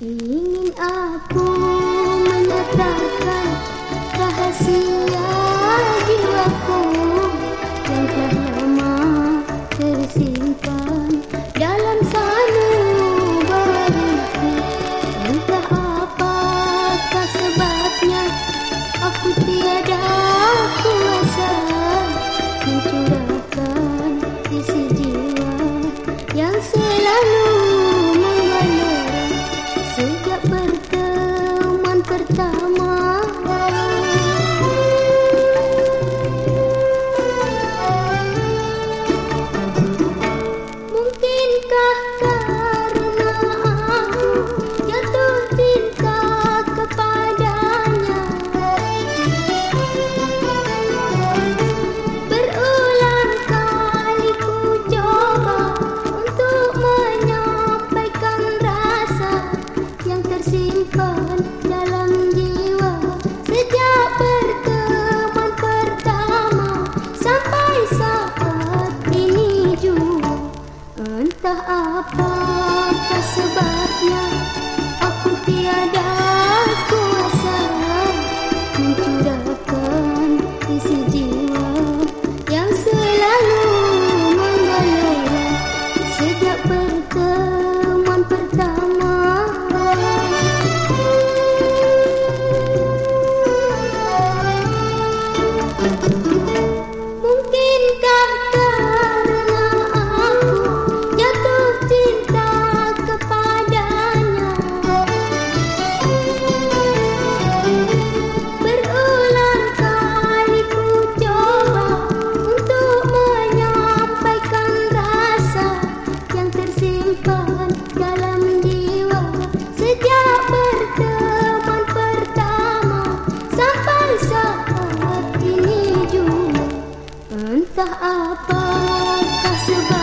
Ingin aku aku tiada kuasa Entah Entah apakah sebab